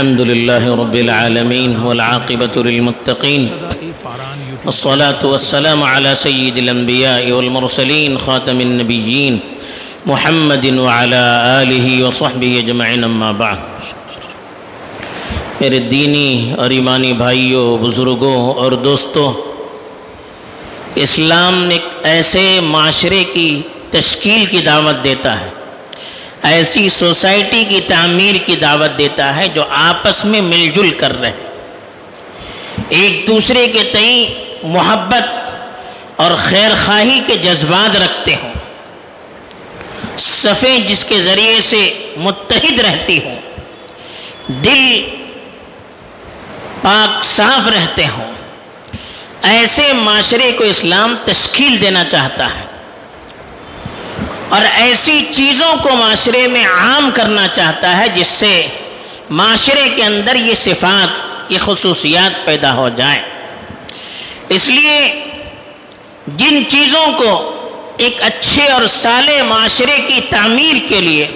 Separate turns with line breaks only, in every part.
الحمد لله رب العالمين والعاقبة للمتقين والصلاة والسلام على سيد الأنبياء والمرسلين خاتم النبيين محمد وعلى آله وصحبه أجمعين أما بعد. میرے دینی اور ایمانی بھائیوں بزرگوں اور دوستوں، اسلام ایک ایسے معاشرے کی تشکیل کی دعوت دیتا ہے ایسی سوسائٹی کی تعمیر کی دعوت دیتا ہے جو آپس میں مل جل کر رہے۔ ایک دوسرے کے تئیں محبت اور خیر خواہی کے جذبات رکھتے ہوں۔ صفیں جس کے ذریعے سے متحد رہتی ہوں۔ دل پاک صاف رہتے ہوں۔ ایسے معاشرے کو اسلام تشکیل دینا چاہتا ہے۔ اور ایسی چیزوں کو معاشرے میں عام کرنا چاہتا ہے جس سے معاشرے کے اندر یہ صفات، یہ خصوصیات پیدا ہو جائیں۔ اس لیے جن چیزوں کو ایک اچھے اور سالے معاشرے کی تعمیر کے لیے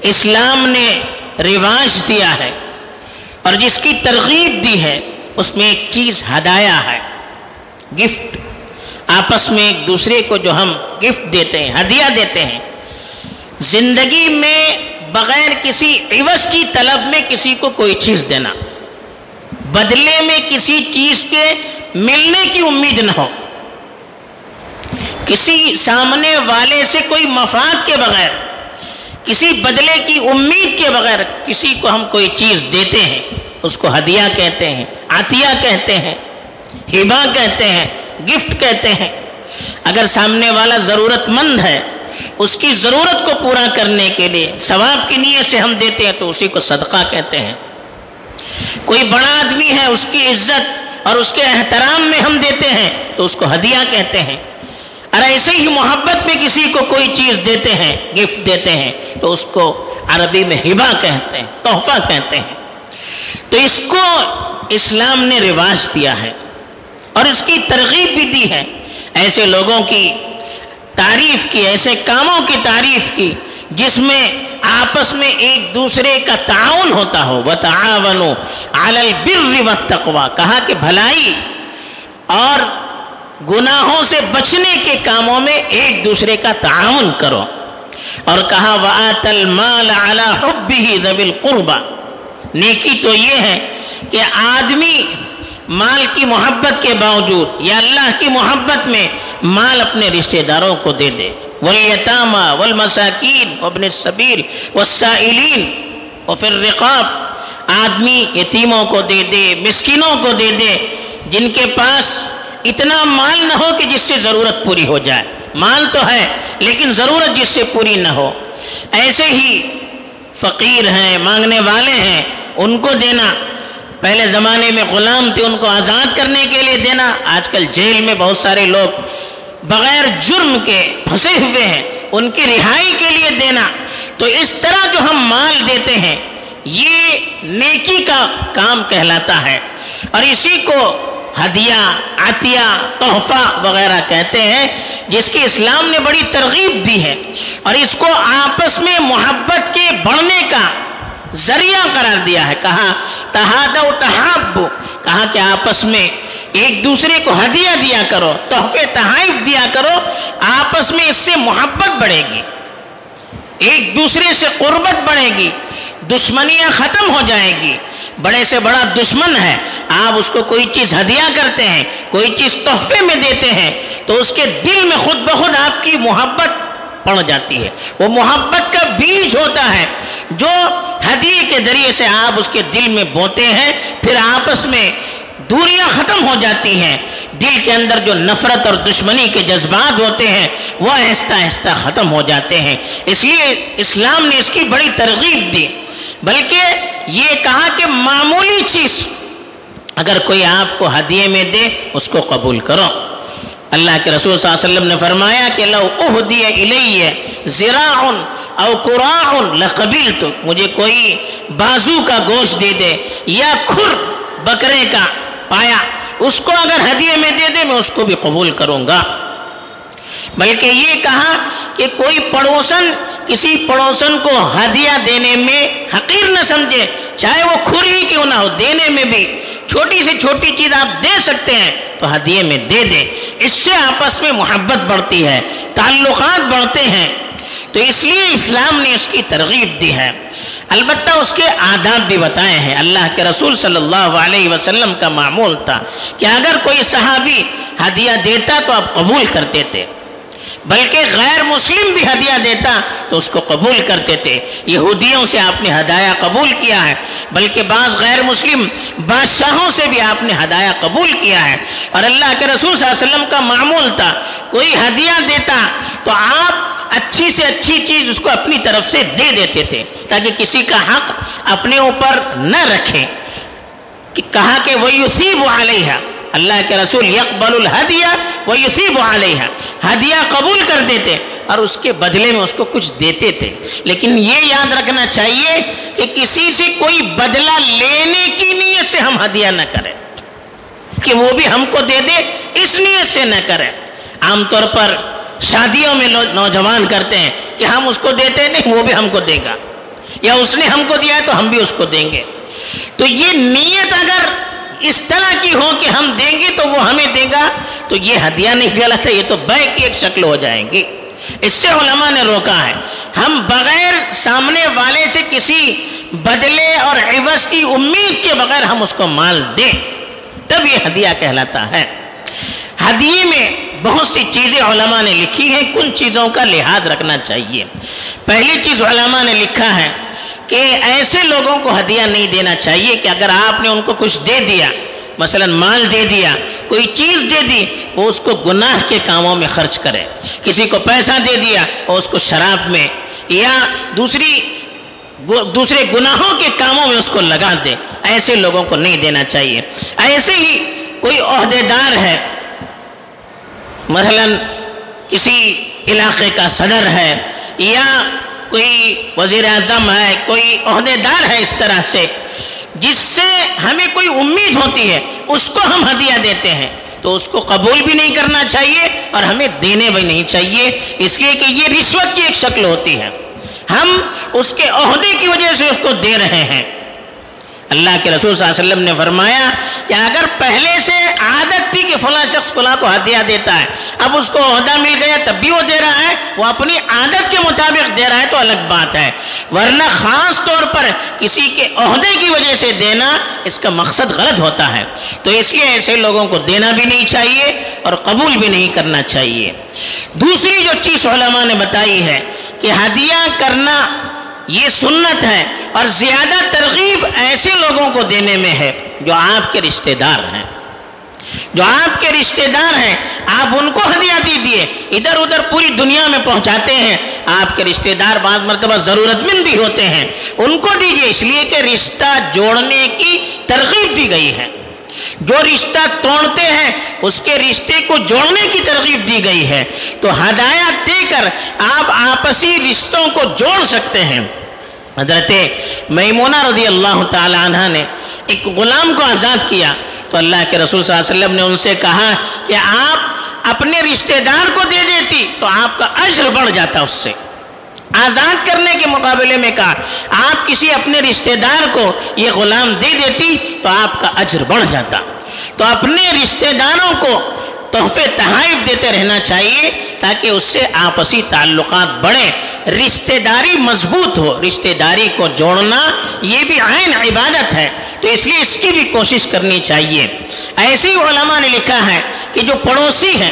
اسلام نے رواج دیا ہے اور جس کی ترغیب دی ہے، اس میں ایک چیز ہدایا ہے، گفٹ۔ آپس میں ایک دوسرے کو جو ہم گفٹ دیتے ہیں، ہدیہ دیتے ہیں۔ زندگی میں بغیر کسی عوض کی طلب میں کسی کو کوئی چیز دینا، بدلے میں کسی چیز کے ملنے کی امید نہ ہو۔ کسی سامنے والے سے کوئی مفاد کے بغیر، کسی بدلے کی امید کے بغیر کسی کو ہم کوئی چیز دیتے ہیں۔ اس کو ہدیہ کہتے ہیں، عطیہ کہتے ہیں ہبا کہتے ہیں۔ گفٹ کہتے ہیں۔ اگر سامنے والا ضرورت مند ہے، اس کی ضرورت کو پورا کرنے کے لیے ثواب کی نیت سے ہم دیتے ہیں تو اسی کو صدقہ کہتے ہیں۔ کوئی بڑا آدمی ہے، اس کی عزت اور اس کے احترام میں ہم دیتے ہیں تو اس کو ہدیہ کہتے ہیں۔ اور ایسے ہی محبت میں کسی کو کوئی چیز دیتے ہیں، گفٹ دیتے ہیں تو اس کو عربی میں ہبا کہتے ہیں، تحفہ کہتے ہیں۔ تو اس کو اسلام نے رواج دیا ہے۔ اور اس کی ترغیب بھی دی ہے۔ ایسے لوگوں کی تعریف کی، ایسے کاموں کی تعریف کی جس میں آپس میں ایک دوسرے کا تعاون ہوتا ہو۔ بتاون تقوا کہا کہ بھلائی اور گناہوں سے بچنے کے کاموں میں ایک دوسرے کا تعاون کرو۔ اور کہا، وآت المال على حبه ذوي القربى۔ نیکی تو یہ ہے کہ آدمی مال کی محبت کے باوجود یا اللہ کی محبت میں مال اپنے رشتہ داروں کو دے دے۔ ولیتامہ والمساکین وابن السبیل والسائلین وفر رقاب آدمی یتیموں کو دے دے، مسکینوں کو دے دے۔ جن کے پاس اتنا مال نہ ہو کہ جس سے ضرورت پوری ہو جائے۔ مال تو ہے، لیکن ضرورت جس سے پوری نہ ہو۔ ایسے ہی فقیر ہیں، مانگنے والے ہیں، ان کو دینا۔ پہلے زمانے میں غلام تھے، ان کو آزاد کرنے کے لیے دینا۔ آج کل جیل میں بہت سارے لوگ بغیر جرم کے پھنسے ہوئے ہیں، ان کی رہائی کے لیے دینا۔ تو اس طرح جو ہم مال دیتے ہیں، یہ نیکی کا کام کہلاتا ہے۔ اور اسی کو ہدیہ، عطیہ، تحفہ وغیرہ کہتے ہیں، جس کی اسلام نے بڑی ترغیب دی ہے۔ اور اس کو آپس میں محبت کے بڑھنے کا ذریعہ قرار دیا ہے کہا تحاد و تحاب کہا کہ آپس میں ایک دوسرے کو ہدیہ دیا کرو، تحفے تحائف دیا کرو، آپس میں اس سے محبت بڑھے گی۔ ایک دوسرے سے قربت بڑھے گی، دشمنیاں ختم ہو جائے گی۔ بڑے سے بڑا دشمن ہے، آپ اس کو کوئی چیز ہدیہ کرتے ہیں، کوئی چیز تحفے میں دیتے ہیں، تو اس کے دل میں خود بخود آپ کی محبت پڑ جاتی ہے۔ وہ محبت کا بیج ہوتا ہے، جو ہدیے کے ذریعے سے آپ اس کے دل میں بوتے ہیں، پھر آپس میں دوریاں ختم ہو جاتی ہیں۔ دل کے اندر جو نفرت اور دشمنی کے جذبات ہوتے ہیں، وہ آہستہ آہستہ ختم ہو جاتے ہیں۔ اس لیے اسلام نے اس کی بڑی ترغیب دی۔ بلکہ یہ کہا کہ معمولی چیز اگر کوئی آپ کو ہدیے میں دے، اس کو قبول کرو۔ اللہ کے رسول صلی اللہ علیہ وسلم نے فرمایا کہ لو اہدی الیہ زراع او قراع لقبلت مجھے کوئی بازو کا گوشت دے دے، یا کھر بکرے کا پایا، اس کو اگر ہدیے میں دے دے، میں اس کو بھی قبول کروں گا۔ بلکہ یہ کہا کہ کوئی پڑوسن، کسی پڑوسن کو ہدیہ دینے میں حقیر نہ سمجھے، چاہے وہ کھری کیوں نہ ہو، دینے میں بھی چھوٹی سے چھوٹی چیز آپ دے سکتے ہیں، تو ہدیے میں دے دیں اس سے آپس میں محبت بڑھتی ہے، تعلقات بڑھتے ہیں۔ تو اس لیے اسلام نے اس کی ترغیب دی ہے۔ البتہ اس کے آداب بھی بتائے ہیں۔ اللہ کے رسول صلی اللہ علیہ وسلم کا معمول تھا کہ اگر کوئی صحابی ہدیہ دیتا تو آپ قبول کرتے تھے۔ بلکہ غیر مسلم بھی ہدیہ دیتا تو اس کو قبول کرتے تھے۔ یہودیوں سے آپ نے ہدایہ قبول کیا ہے۔ بلکہ بعض غیر مسلم بادشاہوں سے بھی آپ نے ہدایہ قبول کیا ہے۔ اور اللہ کے رسول صلی اللہ علیہ وسلم کا معمول تھا، کوئی ہدیہ دیتا تو آپ اچھی سے اچھی چیز اس کو اپنی طرف سے دے دیتے تھے تاکہ کسی کا حق اپنے اوپر نہ رکھے۔ کہا کہ وہ یوسیب علیہ اللہ کے رسول یقبل الحدیہ وہ یوسیب علیہ ہدیہ قبول کر دیتے اور اس کے بدلے میں اس کو کچھ دیتے تھے۔ لیکن یہ یاد رکھنا چاہیے کہ کسی سے کوئی بدلہ لینے کی نیت سے ہم ہدیہ نہ کریں۔ کہ وہ بھی ہم کو دے دے، اس نیت سے نہ کریں۔ عام طور پر شادیوں میں نوجوان کرتے ہیں کہ ہم اس کو دیتے نہیں، وہ بھی ہم کو دے گا۔ یا اس نے ہم کو دیا ہے تو ہم بھی اس کو دیں گے۔ تو یہ نیت اگر اس طرح کی ہو کہ ہم دیں گے تو وہ ہمیں دے گا، تو یہ ہدیہ نہیں غلط ہے، یہ تو بے کی ایک شکل ہو جائیں گی۔ اس سے علماء نے روکا ہے۔ ہم بغیر سامنے والے سے کسی بدلے اور عوض کی امید کے بغیر ہم اس کو مال دیں۔ تب یہ ہدیہ کہلاتا ہے۔ ہدیے میں بہت سی چیزیں علماء نے لکھی ہیں، کن چیزوں کا لحاظ رکھنا چاہیے۔ پہلی چیز علماء نے لکھا ہے کہ ایسے لوگوں کو ہدیہ نہیں دینا چاہیے کہ اگر آپ نے ان کو کچھ دے دیا، مثلا مال دے دیا، کوئی چیز دے دی، وہ اس کو گناہ کے کاموں میں خرچ کرے۔ کسی کو پیسہ دے دیا وہ اس کو شراب میں، یا دوسری دوسرے گناہوں کے کاموں میں اس کو لگا دے۔ ایسے لوگوں کو نہیں دینا چاہیے۔ ایسے ہی کوئی عہدے دار ہے مثلا کسی علاقے کا صدر ہے یا کوئی وزیر اعظم ہے، کوئی عہدے دار ہے اس طرح سے، جس سے ہمیں کوئی امید ہوتی ہے، اس کو ہم ہدیہ دیتے ہیں۔ تو اس کو قبول بھی نہیں کرنا چاہیے اور ہمیں دینے بھی نہیں چاہیے۔ اس لیے کہ یہ رشوت کی ایک شکل ہوتی ہے۔ ہم اس کے عہدے کی وجہ سے اس کو دے رہے ہیں۔ اللہ کے رسول صلی اللہ علیہ وسلم نے فرمایا کہ اگر پہلے سے عادت تھی کہ فلاں شخص فلاں کو ہدیہ دیتا ہے۔ اب اس کو عہدہ مل گیا تب بھی وہ دے رہا ہے۔ وہ اپنی عادت کے مطابق دے رہا ہے تو الگ بات ہے۔ ورنہ خاص طور پر کسی کے عہدے کی وجہ سے دینا اس کا مقصد غلط ہوتا ہے۔ تو اس لیے ایسے لوگوں کو دینا بھی نہیں چاہیے اور قبول بھی نہیں کرنا چاہیے۔ دوسری جو چیز علماء نے بتائی ہے کہ ہدیہ کرنا یہ سنت ہے اور زیادہ ترغیب ایسے لوگوں کو دینے میں ہے جو آپ کے رشتہ دار ہیں۔ جو آپ کے رشتہ دار ہیں، آپ ان کو ہدیہ دیجیے ادھر ادھر پوری دنیا میں پہنچاتے ہیں۔ آپ کے رشتہ دار بعض مرتبہ ضرورت مند بھی ہوتے ہیں۔ ان کو دیجیے اس لیے کہ رشتہ جوڑنے کی ترغیب دی گئی ہے۔ جو رشتہ توڑتے ہیں، اس کے رشتے کو جوڑنے کی ترغیب دی گئی ہے۔ تو ہدایات دے کر آپ آپسی رشتوں کو جوڑ سکتے ہیں۔ حضرت میمونہ رضی اللہ تعالی عنہ نے ایک غلام کو آزاد کیا۔ تو اللہ کے رسول صلی اللہ علیہ وسلم نے ان سے کہا کہ آپ اپنے رشتہ دار کو دے دیتی تو آپ کا عجر بڑھ جاتا اس سے۔ آزاد کرنے کے مقابلے میں کہا، آپ کسی اپنے رشتہ دار کو یہ غلام دے دیتی تو آپ کا اجر بڑھ جاتا۔ تو اپنے رشتہ داروں کو تحفے تحائف دیتے رہنا چاہیے تاکہ اس سے آپسی تعلقات بڑھیں۔ رشتہ داری مضبوط ہو، رشتہ داری کو جوڑنا یہ بھی عین عبادت ہے، تو اس لیے اس کی بھی کوشش کرنی چاہیے۔ ایسی علماء نے لکھا ہے کہ جو پڑوسی ہیں،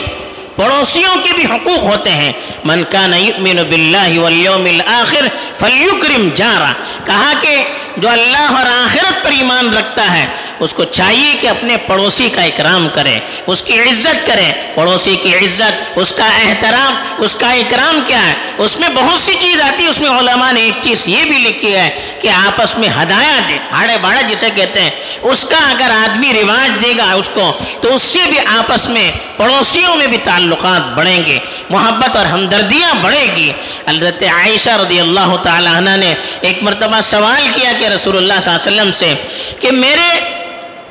پڑوسیوں کے بھی حقوق ہوتے ہیں۔ من کان یؤمن باللہ والیوم الاخر فلیکرم جارا کہا کہ جو اللہ اور آخرت پر ایمان رکھتا ہے، اس کو چاہیے کہ اپنے پڑوسی کا اکرام کرے، اس کی عزت کرے۔ پڑوسی کی عزت، اس کا احترام، اس کا اکرام کیا ہے؟ اس میں بہت سی چیز آتی ہے اس میں علماء نے ایک چیز یہ بھی لکھی ہے کہ آپس میں ہدایہ دے ہاڑے باڑے جسے کہتے ہیں۔ اس کا اگر آدمی رواج دے گا اس کو، تو اس سے بھی آپس میں پڑوسیوں میں بھی تعلقات بڑھیں گے، محبت اور ہمدردیاں بڑھے گی۔ الرت عائشہ رضی اللہ تعالیٰ عنہ نے ایک مرتبہ سوال کیا کہ رسول اللہ صلی اللہ علیہ وسلم سے کہ میرے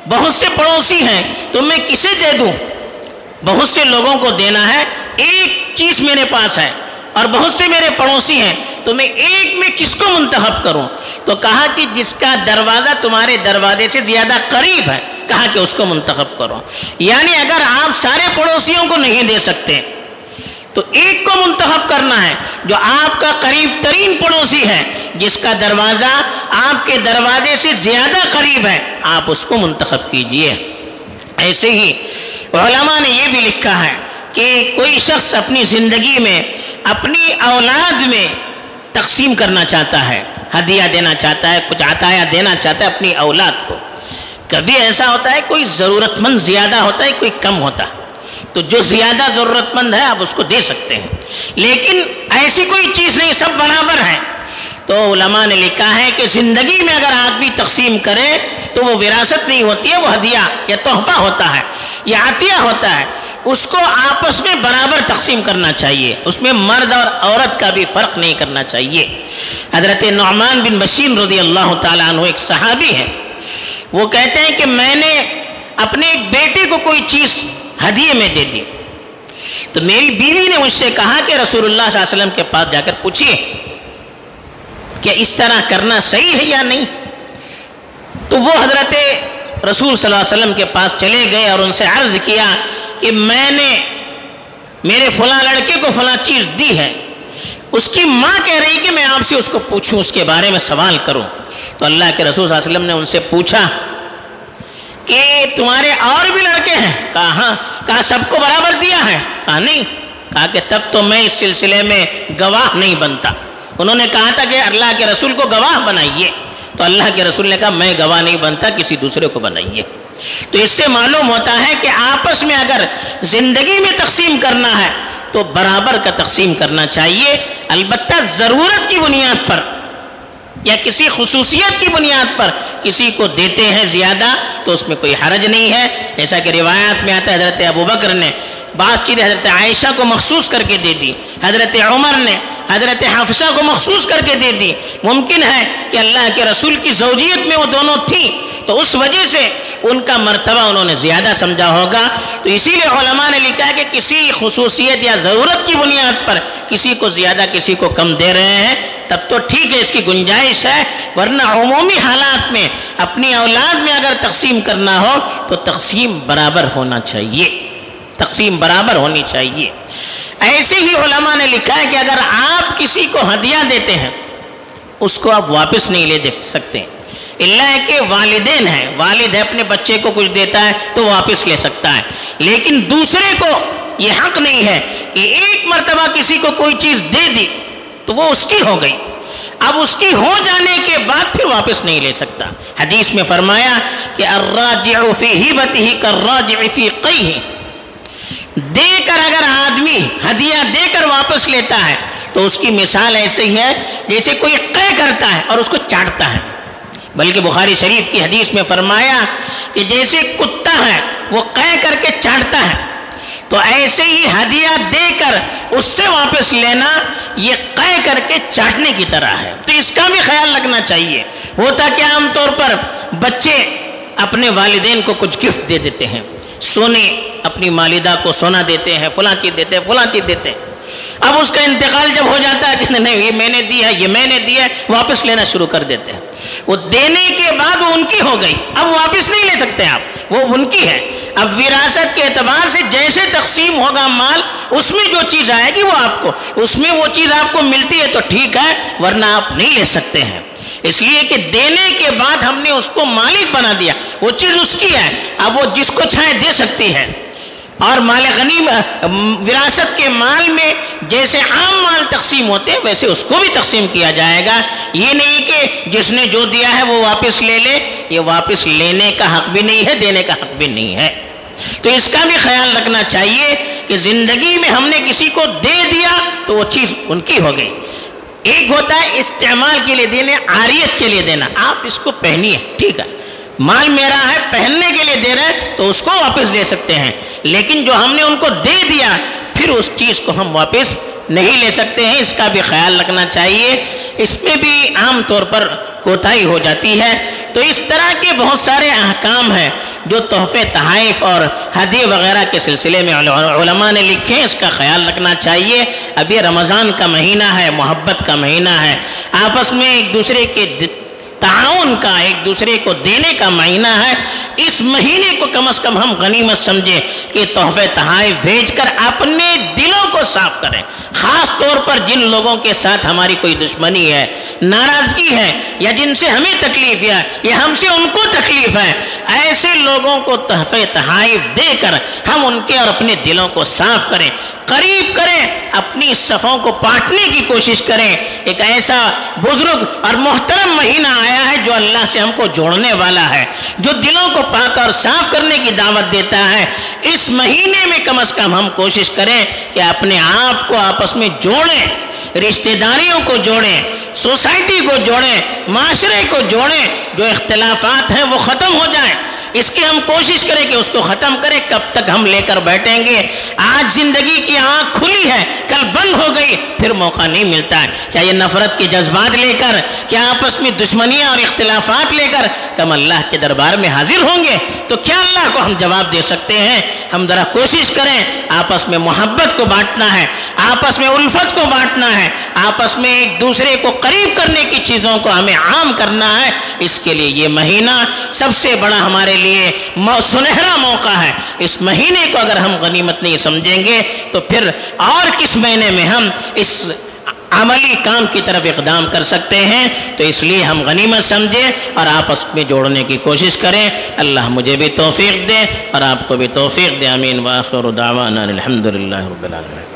بہت سے پڑوسی ہیں، تو میں کسے دے دوں؟ بہت سے لوگوں کو دینا ہے، ایک چیز میرے پاس ہے اور بہت سے میرے پڑوسی ہیں، تو میں ایک میں کس کو منتخب کروں؟ تو کہا کہ جس کا دروازہ تمہارے دروازے سے زیادہ قریب ہے، کہا کہ اس کو منتخب کرو۔ یعنی اگر آپ سارے پڑوسیوں کو نہیں دے سکتے تو ایک کو منتخب کرنا ہے، جو آپ کا قریب ترین پڑوسی ہے، جس کا دروازہ آپ کے دروازے سے زیادہ قریب ہے، آپ اس کو منتخب کیجیے۔ ایسے ہی علماء نے یہ بھی لکھا ہے کہ کوئی شخص اپنی زندگی میں، اپنی اولاد میں تقسیم کرنا چاہتا ہے، ہدیہ دینا چاہتا ہے، کچھ عطایا دینا چاہتا ہے اپنی اولاد کو۔ کبھی ایسا ہوتا ہے، کوئی ضرورت مند زیادہ ہوتا ہے، کوئی کم ہوتا ہے۔ تو جو زیادہ ضرورت مند ہے آپ اس کو دے سکتے ہیں۔ لیکن ایسی کوئی چیز نہیں، سب برابر ہیں۔ تو علماء نے لکھا ہے کہ زندگی میں اگر آدمی تقسیم کرے تو وہ وراثت نہیں ہوتی ہے، وہ ہدیہ یا تحفہ ہوتا ہے، یا عطیہ ہوتا ہے۔ اس کو آپس میں برابر تقسیم کرنا چاہیے۔ اس میں مرد اور عورت کا بھی فرق نہیں کرنا چاہیے۔ حضرت نعمان بن بشیر رضی اللہ تعالیٰ عنہ ایک صحابی ہے وہ کہتے ہیں کہ میں نے اپنے ایک بیٹے کو کوئی چیز ہدیے میں دے دی تو میری بیوی نے مجھ سے کہا کہ رسول اللہ صلی اللہ علیہ وسلم کے پاس جا کر پوچھیے کہ اس طرح کرنا صحیح ہے یا نہیں؟ تو وہ حضرت رسول صلی اللہ علیہ وسلم کے پاس چلے گئے اور ان سے عرض کیا کہ میں نے میرے فلاں لڑکے کو فلاں چیز دی ہے۔ اس کی ماں کہہ رہی کہ میں آپ سے اس کو پوچھوں، اس کے بارے میں سوال کروں۔ تو اللہ کے رسول صلی اللہ علیہ وسلم نے ان سے پوچھا کہ تمہارے اور بھی لڑکے ہیں؟ کہا ہاں. کہا، سب کو برابر دیا ہے؟ کہا، نہیں. کہا کہ تب تو میں اس سلسلے میں گواہ نہیں بنتا۔ انہوں نے کہا تھا کہ اللہ کے رسول کو گواہ بنائیے۔ تو اللہ کے رسول نے کہا، میں گواہ نہیں بنتا، کسی دوسرے کو بنائیے۔ تو اس سے معلوم ہوتا ہے کہ آپس میں اگر زندگی میں تقسیم کرنا ہے، تو برابر کا تقسیم کرنا چاہیے۔ البتہ ضرورت کی بنیاد پر یا کسی خصوصیت کی بنیاد پر کسی کو دیتے ہیں زیادہ تو اس میں کوئی حرج نہیں ہے۔ جیسا کہ روایات میں آتا ہے، حضرت ابو بکر نے بعض چیزیں حضرت عائشہ کو مخصوص کر کے دے دی۔ حضرت عمر نے حضرت حافظہ کو مخصوص کر کے دے دی۔ ممکن ہے کہ اللہ کے رسول کی زوجیت میں وہ دونوں تھیں تو اس وجہ سے ان کا مرتبہ انہوں نے زیادہ سمجھا ہوگا۔ تو اسی لیے علماء نے لکھا ہے کہ کسی خصوصیت یا ضرورت کی بنیاد پر کسی کو زیادہ کسی کو کم دے رہے ہیں، تب تو ٹھیک ہے، اس کی گنجائش ہے۔ ورنہ عمومی حالات میں اپنی اولاد میں اگر تقسیم کرنا ہو تو تقسیم برابر ہونا چاہیے۔ تقسیم برابر ہونی چاہیے۔ ایسے ہی علماء نے لکھا ہے کہ اگر آپ کسی کو ہدیہ دیتے ہیں، اس کو آپ واپس نہیں لے دیکھ سکتے۔ اللہ کہ والدین ہیں، والد ہے، اپنے بچے کو کچھ دیتا ہے تو واپس لے سکتا ہے۔ لیکن دوسرے کو یہ حق نہیں ہے کہ ایک مرتبہ کسی کو کوئی چیز دے دی تو وہ اس کی ہو گئی۔ اب اس کی ہو جانے کے بعد پھر واپس نہیں لے سکتا۔ حدیث میں فرمایا کہ الراجع فی ہی کالراجع فی قیہ۔ دے کر اگر آدمی ہدیہ دے کر واپس لیتا ہے، تو اس کی مثال ایسے ہی ہے جیسے کوئی قے کرتا ہے اور اس کو چاٹتا ہے۔ بلکہ بخاری شریف کی حدیث میں فرمایا کہ جیسے کتا ہے، وہ قے کر کے چاٹتا ہے۔ تو ایسے ہی ہدیہ دے کر اس سے واپس لینا یہ قے کر کے چاٹنے کی طرح ہے۔ تو اس کا بھی خیال رکھنا چاہیے۔ ہوتا کہ عام طور پر بچے اپنے والدین کو کچھ گفٹ دے دیتے ہیں۔ سونے اپنی والدہ کو سونا دیتے ہیں، فلاں چیز دیتے ہیں، فلاں چیز دیتے ہیں۔ اب اس کا انتقال جب ہو جاتا ہے کہ نہیں، یہ میں نے دیا یہ میں نے دیا واپس لینا شروع کر دیتے ہیں۔ وہ دینے کے بعد وہ ان کی ہو گئی۔ اب واپس نہیں لے سکتے آپ۔ وہ ان کی ہے۔ اب وراثت کے اعتبار سے جیسے تقسیم ہوگا مال، اس میں جو چیز آئے گی وہ آپ کو۔ اس میں وہ چیز آپ کو ملتی ہے تو ٹھیک ہے، ورنہ آپ نہیں لے سکتے ہیں۔ اس لیے کہ دینے کے بعد ہم نے اس کو مالک بنا دیا۔ وہ چیز اس کی ہے۔ اب وہ جس کو چاہے دے سکتی ہے۔ اور مال غنی وراثت کے مال میں جیسے عام مال تقسیم ہوتے ہیں، ویسے اس کو بھی تقسیم کیا جائے گا۔ یہ نہیں کہ جس نے جو دیا ہے وہ واپس لے لے۔ یہ واپس لینے کا حق بھی نہیں ہے، دینے کا حق بھی نہیں ہے۔ تو اس کا بھی خیال رکھنا چاہیے کہ زندگی میں ہم نے کسی کو دے دیا تو وہ چیز ان کی ہو گئی۔ ایک ہوتا ہے استعمال کے لیے دینے آریت کے لیے دینا۔ آپ اس کو پہنیے، ٹھیک ہے۔ مال میرا ہے، پہننے کے لیے دے رہے ہیں، تو اس کو واپس لے سکتے ہیں۔ لیکن جو ہم نے ان کو دے دیا، پھر اس چیز کو ہم واپس نہیں لے سکتے ہیں، اس کا بھی خیال رکھنا چاہیے۔ اس میں بھی عام طور پر کوتاہی ہو جاتی ہے۔ تو اس طرح کے بہت سارے احکام ہیں جو تحفے تحائف اور ہدی وغیرہ کے سلسلے میں علماء نے لکھے ہیں۔ اس کا خیال رکھنا چاہیے۔ اب یہ رمضان کا مہینہ ہے، محبت کا مہینہ ہے۔ آپس میں ایک دوسرے کے تعاون کا، ایک دوسرے کو دینے کا مہینہ ہے۔ اس مہینے کو کم از کم ہم غنیمت سمجھیں کہ تحفے تحائف بھیج کر اپنے دلوں کو صاف کریں۔ خاص طور پر جن لوگوں کے ساتھ ہماری کوئی دشمنی ہے، ناراضگی ہے، یا جن سے ہمیں تکلیف ہے یا ہم سے ان کو تکلیف ہے۔ ایسے لوگوں کو تحفے تحائف دے کر ہم ان کے اور اپنے دلوں کو صاف کریں۔ قریب کریں، اپنی صفوں کو پاٹنے کی کوشش کریں۔ ایک ایسا بزرگ اور محترم مہینہ فرمایا ہے، جو اللہ سے ہم کو جوڑنے والا ہے، جو دلوں کو پاک اور صاف کرنے کی دعوت دیتا ہے، اس مہینے میں کم از کم ہم کوشش کریں کہ اپنے آپ کو آپس میں جوڑیں، رشتہ داریوں کو جوڑیں، سوسائٹی کو جوڑیں، معاشرے کو جوڑیں، جو اختلافات ہیں وہ ختم ہو جائیں۔ اس کی ہم کوشش کریں کہ اس کو ختم کریں، کب تک ہم لے کر بیٹھیں گے؟ آج زندگی کی آنکھ کھلی ہے، کل بند ہو گئی، پھر موقع نہیں ملتا ہے۔ کیا یہ نفرت کے جذبات لے کر، کیا آپس میں دشمنیاں اور اختلافات لے کر کم اللہ کے دربار میں حاضر ہوں گے؟ تو کیا اللہ کو ہم جواب دے سکتے ہیں؟ ہم ذرا کوشش کریں، آپس میں محبت کو بانٹنا ہے، آپس میں الفت کو بانٹنا ہے۔ آپس میں ایک دوسرے کو قریب کرنے کی چیزوں کو ہمیں عام کرنا ہے، اس کے لیے یہ مہینہ سب سے بڑا ہمارے لیے سنہرا موقع ہے۔ اس مہینے کو اگر ہم غنیمت نہیں سمجھیں گے، تو پھر اور کس مہینے میں ہم اس عملی کام کی طرف اقدام کر سکتے ہیں؟ تو اس لیے ہم غنیمت سمجھیں اور آپس میں جوڑنے کی کوشش کریں۔ اللہ مجھے بھی توفیق دے اور آپ کو بھی توفیق دے۔ امین واخر دعوانا الحمد للہ رب العالمین۔